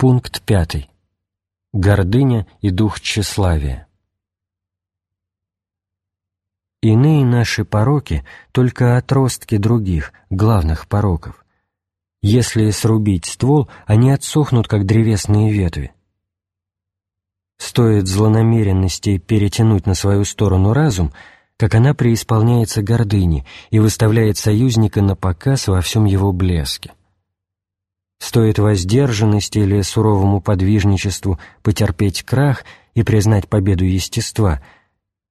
Пункт пятый. Гордыня и дух тщеславия. Иные наши пороки — только отростки других, главных пороков. Если срубить ствол, они отсохнут, как древесные ветви. Стоит злонамеренности перетянуть на свою сторону разум, как она преисполняется гордыни и выставляет союзника на показ во всем его блеске. Стоит воздержанности или суровому подвижничеству потерпеть крах и признать победу естества,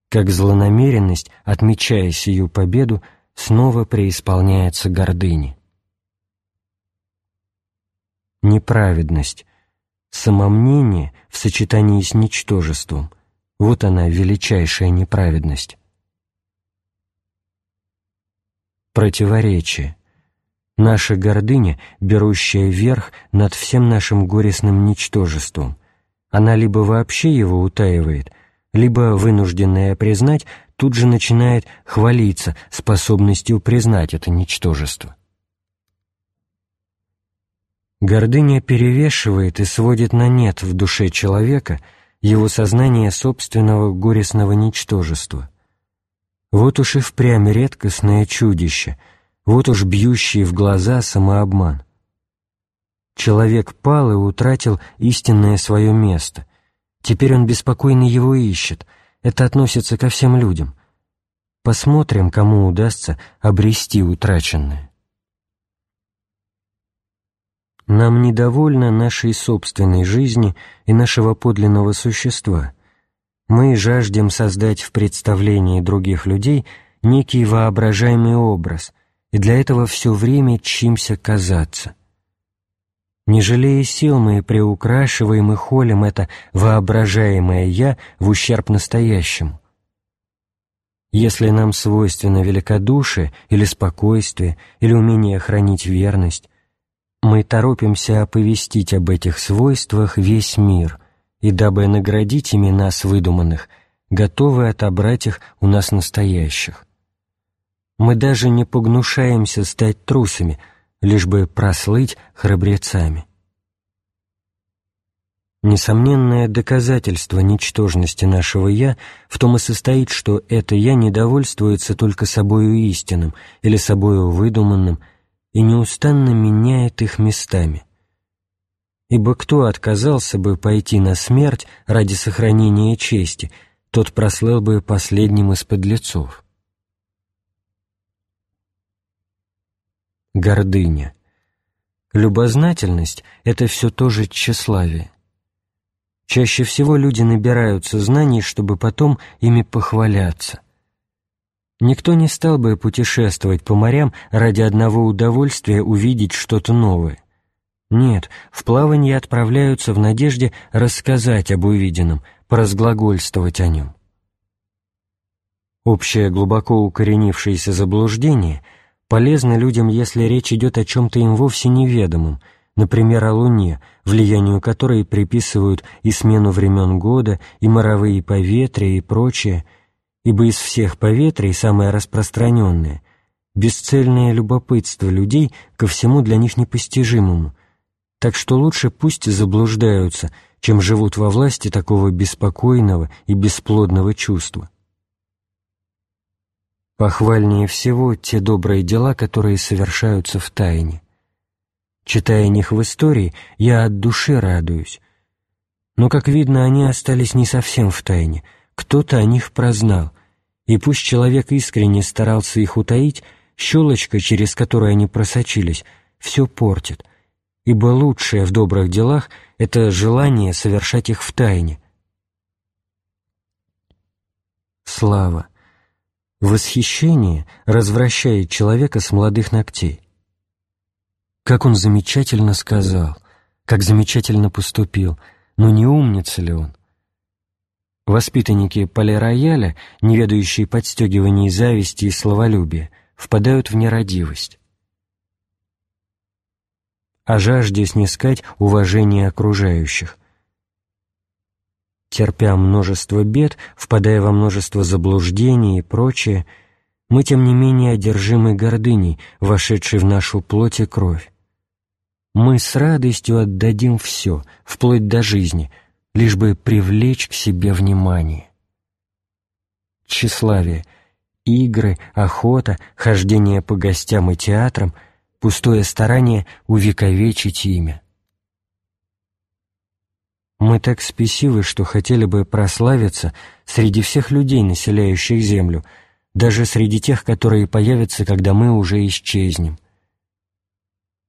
как злонамеренность, отмечая сию победу, снова преисполняется гордыни. Неправедность, самомнение в сочетании с ничтожеством — вот она, величайшая неправедность. Противоречие — Наша гордыня, берущая верх над всем нашим горестным ничтожеством, она либо вообще его утаивает, либо, вынужденная признать, тут же начинает хвалиться способностью признать это ничтожество. Гордыня перевешивает и сводит на нет в душе человека его сознание собственного горестного ничтожества. Вот уж и впрямь редкостное чудище — вот уж бьющий в глаза самообман. Человек пал и утратил истинное свое место. Теперь он беспокойно его ищет. Это относится ко всем людям. Посмотрим, кому удастся обрести утраченное. Нам недовольно нашей собственной жизни и нашего подлинного существа. Мы жаждем создать в представлении других людей некий воображаемый образ, и для этого все время чимся казаться. Не жалея сил, мы приукрашиваем и холим это воображаемое «я» в ущерб настоящему. Если нам свойственно великодушие или спокойствие, или умение хранить верность, мы торопимся оповестить об этих свойствах весь мир, и дабы наградить ими нас выдуманных, готовы отобрать их у нас настоящих. Мы даже не погнушаемся стать трусами, лишь бы прослыть храбрецами. Несомненное доказательство ничтожности нашего «я» в том и состоит, что это «я» недовольствуется только собою истинным или собою выдуманным и неустанно меняет их местами. Ибо кто отказался бы пойти на смерть ради сохранения чести, тот прослыл бы последним из подлецов. Гордыня. Любознательность — это все тоже тщеславие. Чаще всего люди набираются знаний, чтобы потом ими похваляться. Никто не стал бы путешествовать по морям ради одного удовольствия увидеть что-то новое. Нет, в плавание отправляются в надежде рассказать об увиденном, поразглагольствовать о нем. Общее глубоко укоренившееся заблуждение — полезно людям, если речь идет о чем-то им вовсе неведомом, например, о Луне, влиянию которой приписывают и смену времен года, и моровые поветрия, и прочее, ибо из всех поветрий самое распространенное — бесцельное любопытство людей ко всему для них непостижимому, так что лучше пусть заблуждаются, чем живут во власти такого беспокойного и бесплодного чувства. Похвальнее всего те добрые дела, которые совершаются в тайне. Читая них в истории, я от души радуюсь. Но, как видно, они остались не совсем в тайне, кто-то о них прознал, и пусть человек искренне старался их утаить, щелочка, через которую они просочились, все портит, ибо лучшее в добрых делах — это желание совершать их в тайне. Слава! Восхищение развращает человека с молодых ногтей. Как он замечательно сказал, как замечательно поступил, но не умница ли он? Воспитанники полирояля, не ведающие подстегиваний зависти и словолюбия, впадают в нерадивость. О жажде снискать уважение окружающих – терпя множество бед, впадая во множество заблуждений и прочее, мы, тем не менее, одержимы гордыней, вошедшей в нашу плоть и кровь. мы с радостью отдадим все, вплоть до жизни, лишь бы привлечь к себе внимание. Тщеславие, игры, охота, хождение по гостям и театрам, пустое старание увековечить имя. Мы так спесивы, что хотели бы прославиться среди всех людей, населяющих Землю, даже среди тех, которые появятся, когда мы уже исчезнем.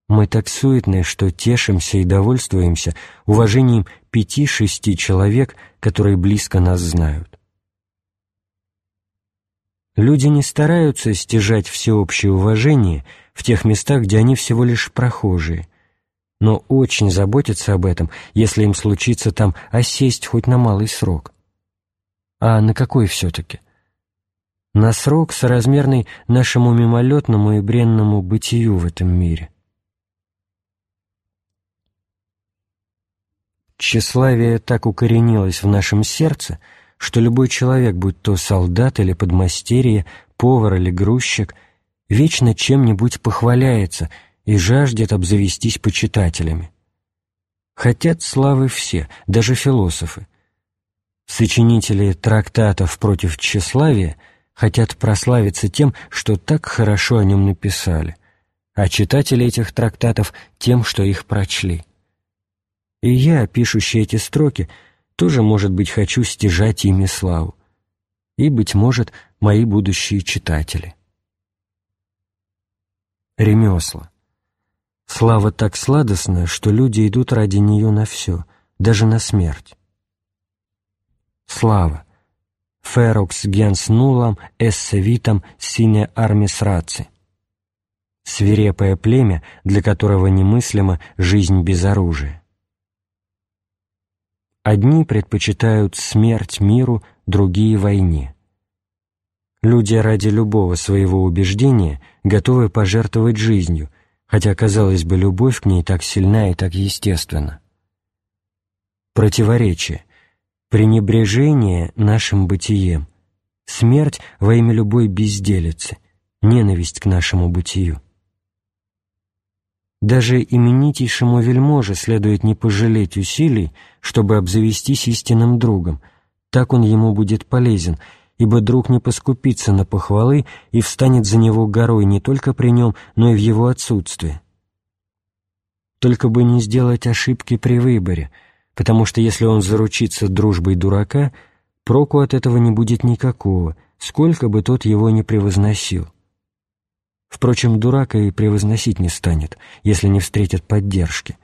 Мы так суетны, что тешимся и довольствуемся уважением пяти-шести человек, которые близко нас знают. Люди не стараются стяжать всеобщее уважение в тех местах, где они всего лишь прохожие – но очень заботятся об этом, если им случится там осесть хоть на малый срок. А на какой все-таки? На срок, соразмерный нашему мимолетному и бренному бытию в этом мире. Тщеславие так укоренилось в нашем сердце, что любой человек, будь то солдат или подмастерье, повар или грузчик, вечно чем-нибудь похваляется — и жаждет обзавестись почитателями. Хотят славы все, даже философы. Сочинители трактатов против тщеславия хотят прославиться тем, что так хорошо о нем написали, а читатели этих трактатов тем, что их прочли. И я, пишущий эти строки, тоже, может быть, хочу стяжать ими славу. И, быть может, мои будущие читатели. Ремесла. Слава так сладостна, что люди идут ради нее на все, даже на смерть. Слава. Ферокс генс нулам эссе витам сине армис раци. Свирепое племя, для которого немыслима жизнь без оружия. Одни предпочитают смерть миру, другие — войне. Люди ради любого своего убеждения готовы пожертвовать жизнью, хотя, казалось бы, любовь к ней так сильна и так естественна. Противоречие, пренебрежение нашим бытием, смерть во имя любой безделицы, ненависть к нашему бытию. Даже именитейшему вельможе следует не пожалеть усилий, чтобы обзавестись истинным другом, так он ему будет полезен — ибо друг не поскупится на похвалы и встанет за него горой не только при нем, но и в его отсутствии. Только бы не сделать ошибки при выборе, потому что если он заручится дружбой дурака, проку от этого не будет никакого, сколько бы тот его ни превозносил. Впрочем, дурака и превозносить не станет, если не встретит поддержки.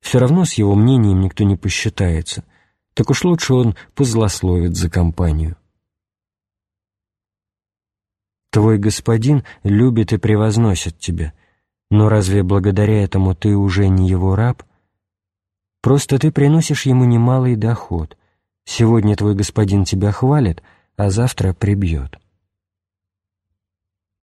Все равно с его мнением никто не посчитается, так уж лучше он позлословит за компанию. Твой господин любит и превозносит тебя, но разве благодаря этому ты уже не его раб? Просто ты приносишь ему немалый доход. Сегодня твой господин тебя хвалит, а завтра прибьет.